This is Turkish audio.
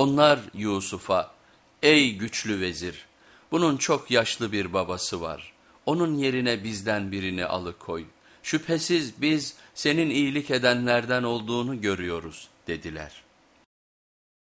Onlar Yusuf'a ey güçlü vezir bunun çok yaşlı bir babası var. Onun yerine bizden birini alıkoy. Şüphesiz biz senin iyilik edenlerden olduğunu görüyoruz dediler.''